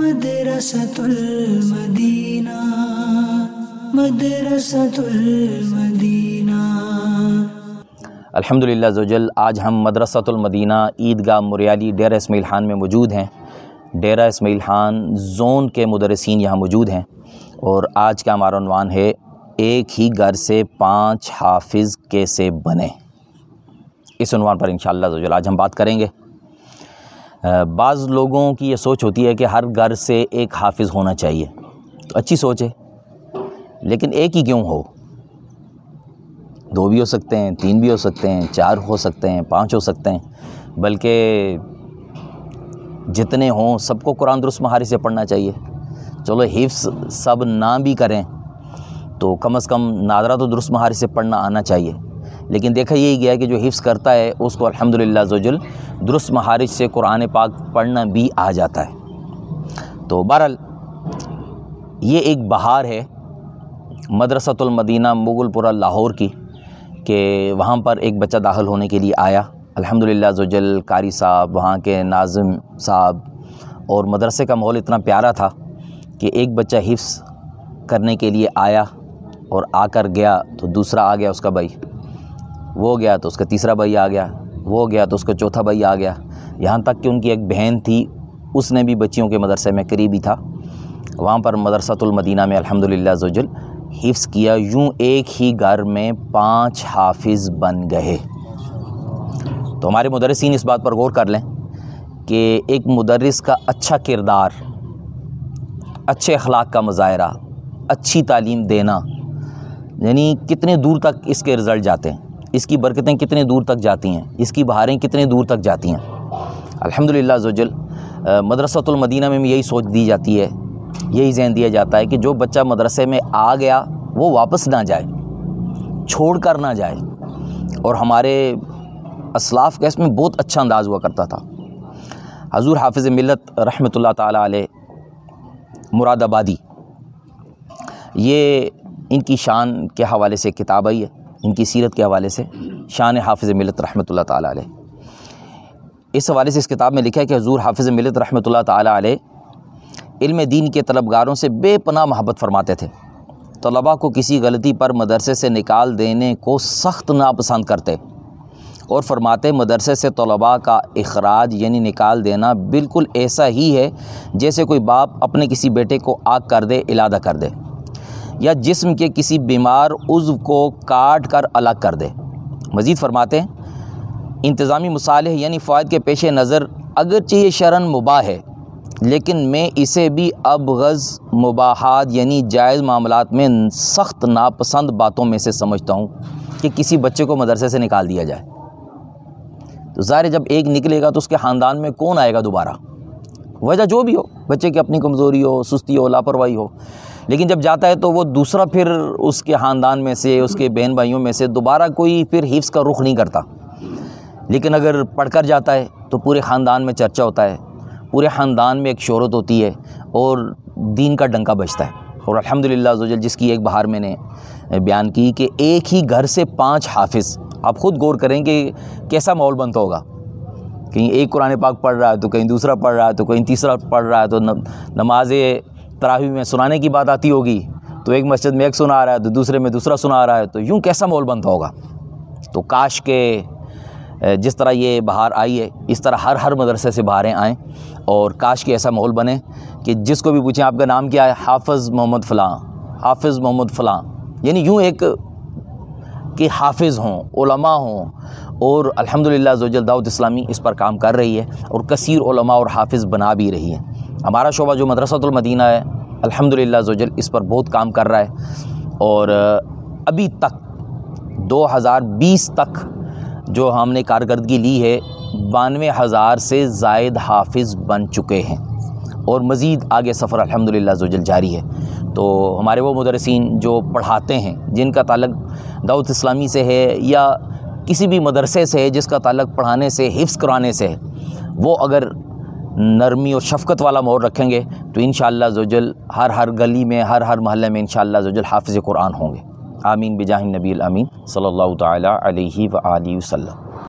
مدرسة المدینہ مدرسة المدینہ الحمد للہ زوجل، آج ہم مدرسۃ المدینہ عیدگاہ مریالی ڈیرہ اسماعیل خان میں موجود ہیں۔ ڈیرہ اسماعیل خان زون کے مدرسین یہاں موجود ہیں۔ اور آج کا ہمارا عنوان ہے، ایک ہی گھر سے پانچ حافظ کیسے بنے اس عنوان پر انشاءاللہ شاء آج ہم بات کریں گے۔ بعض لوگوں کی یہ سوچ ہوتی ہے کہ ہر گھر سے ایک حافظ ہونا چاہیے۔ تو اچھی سوچ ہے۔ لیکن ایک ہی کیوں ہو؟ دو بھی ہو سکتے ہیں، تین بھی ہو سکتے ہیں، چار ہو سکتے ہیں، پانچ ہو سکتے ہیں۔ بلکہ جتنے ہوں، سب کو قرآن درست مہاری سے پڑھنا چاہیے۔ چلو، حفظ سب نہ بھی کریں تو کم از کم نادرہ تو درست مہاری سے پڑھنا آنا چاہیے۔ لیکن دیکھا یہی گیا کہ جو حفظ کرتا ہے، اس کو الحمد للہ زوجل درست مہارش سے قرآن پاک پڑھنا بھی آ جاتا ہے۔ تو بہرحال، یہ ایک بہار ہے مدرسۃ المدینہ مغل پورہ لاہور کی، کہ وہاں پر ایک بچہ داخل ہونے کے لیے آیا۔ الحمد للہ زوجل قاری صاحب، وہاں کے ناظم صاحب، اور مدرسے کا ماحول اتنا پیارا تھا کہ ایک بچہ حفظ کرنے کے لیے آیا اور آ کر گیا تو دوسرا آ گیا اس کا بھائی۔ وہ گیا تو اس کا تیسرا بھائی آ گیا، وہ گیا تو اس کا چوتھا بھائی آ گیا۔ یہاں تک کہ ان کی ایک بہن تھی، اس نے بھی بچیوں کے مدرسے میں قریبی تھا۔ وہاں پر مدرسۃ المدینہ میں الحمد للہ زوجل حفظ کیا، یوں ایک ہی گھر میں پانچ حافظ بن گئے۔ تو ہمارے مدرسین اس بات پر غور کر لیں کہ ایک مدرس کا اچھا کردار، اچھے اخلاق کا مظاہرہ، اچھی تعلیم دینا یعنی کتنے دور تک اس کے رزلٹ جاتے ہیں۔ اس کی برکتیں کتنے دور تک جاتی ہیں؟ اس کی بہاریں کتنے دور تک جاتی ہیں؟ الحمد للہ زوجل مدرسۃ المدینہ میں بھی یہی سوچ دی جاتی ہے، یہی ذہن دیا جاتا ہے کہ جو بچہ مدرسے میں آ گیا، وہ واپس نہ جائے، چھوڑ کر نہ جائے۔ اور ہمارے اسلاف کا اس میں بہت اچھا انداز ہوا کرتا تھا۔ حضور حافظ ملت رحمۃ اللہ تعالیٰ علیہ، مراد آبادی، یہ ان کی شان کے حوالے سے کتاب آئی ہے۔ ان کی سیرت کے حوالے سے شان حافظ ملت رحمۃ اللہ تعالیٰ علیہ۔ اس حوالے سے اس کتاب میں لکھا ہے کہ حضور حافظ ملت رحمۃ اللہ تعالیٰ علیہ علم دین کے طلبگاروں سے بے پناہ محبت فرماتے تھے۔ طلباء کو کسی غلطی پر مدرسے سے نکال دینے کو سخت ناپسند کرتے اور فرماتے مدرسے سے طلباء کا اخراج یعنی نکال دینا بالکل ایسا ہی ہے جیسے کوئی باپ اپنے کسی بیٹے کو آگ کر دے علادہ کر دے۔ یا جسم کے کسی بیمار عضو کو کاٹ کر الگ کر دے۔ مزید فرماتے ہیں، انتظامی مصالح یعنی فوائد کے پیش نظر اگرچہ یہ شرن مباح ہے، لیکن میں اسے بھی ابغض مباحات یعنی جائز معاملات میں سخت ناپسند باتوں میں سے سمجھتا ہوں کہ کسی بچے کو مدرسے سے نکال دیا جائے۔ تو ظاہر جب ایک نکلے گا تو اس کے خاندان میں کون آئے گا دوبارہ؟ وجہ جو بھی ہو، بچے کی اپنی کمزوری ہو، سستی ہو، لاپرواہی ہو، لیکن جب جاتا ہے تو وہ دوسرا پھر اس کے خاندان میں سے، اس کے بہن بھائیوں میں سے دوبارہ کوئی پھر حفظ کا رخ نہیں کرتا۔ لیکن اگر پڑھ کر جاتا ہے تو پورے خاندان میں چرچا ہوتا ہے، پورے خاندان میں ایک شہرت ہوتی ہے اور دین کا ڈنکا بجتا ہے۔ اور الحمد للہ جس کی ایک بہار میں نے بیان کی کہ ایک ہی گھر سے پانچ حافظ، آپ خود غور کریں کہ کیسا ماحول بنتا ہوگا۔ کہیں ایک قرآن پاک پڑھ رہا ہے تو کہیں دوسرا پڑھ رہا ہے تو کہیں تیسرا پڑھ رہا ہے تو نماز تراوی میں سنانے کی بات آتی ہوگی تو ایک مسجد میں ایک سنا رہا ہے تو دوسرے میں دوسرا سنا رہا ہے تو یوں کیسا ماحول بنتا ہوگا؟ تو کاش کے جس طرح یہ بہار آئی ہے، اس طرح ہر ہر مدرسے سے بہاریں آئیں اور کاش کے ایسا ماحول بنے کہ جس کو بھی پوچھیں آپ کا نام کیا ہے؟ حافظ محمد فلاں، حافظ محمد فلاں یعنی یوں ایک کہ حافظ ہوں، علماء ہوں، اور الحمد للہ زوجل دعوت اسلامی اس پر کام کر رہی ہے اور کثیر علماء اور حافظ بنا بھی رہی ہے ہمارا شعبہ جو مدرسۃ المدینہ ہے الحمد للہ زوجل اس پر بہت کام کر رہا ہے۔ اور ابھی تک، دو ہزار بیس تک جو ہم نے کارکردگی لی ہے، بانوے ہزار سے زائد حافظ بن چکے ہیں۔ اور مزید آگے سفر الحمد للہ زوجل جاری ہے۔ تو ہمارے وہ مدرسین جو پڑھاتے ہیں، جن کا تعلق دعوت اسلامی سے ہے یا کسی بھی مدرسے سے ہے، جس کا تعلق پڑھانے سے، حفظ کرانے سے ہے، وہ اگر نرمی اور شفقت والا مور رکھیں گے تو انشاءاللہ زوجل ہر ہر گلی میں، ہر ہر محلے میں انشاءاللہ زوجل حافظ قرآن ہوں گے۔ آمین بجاہ نبی الامین، صلی اللہ تعالیٰ علیہ و وسلم۔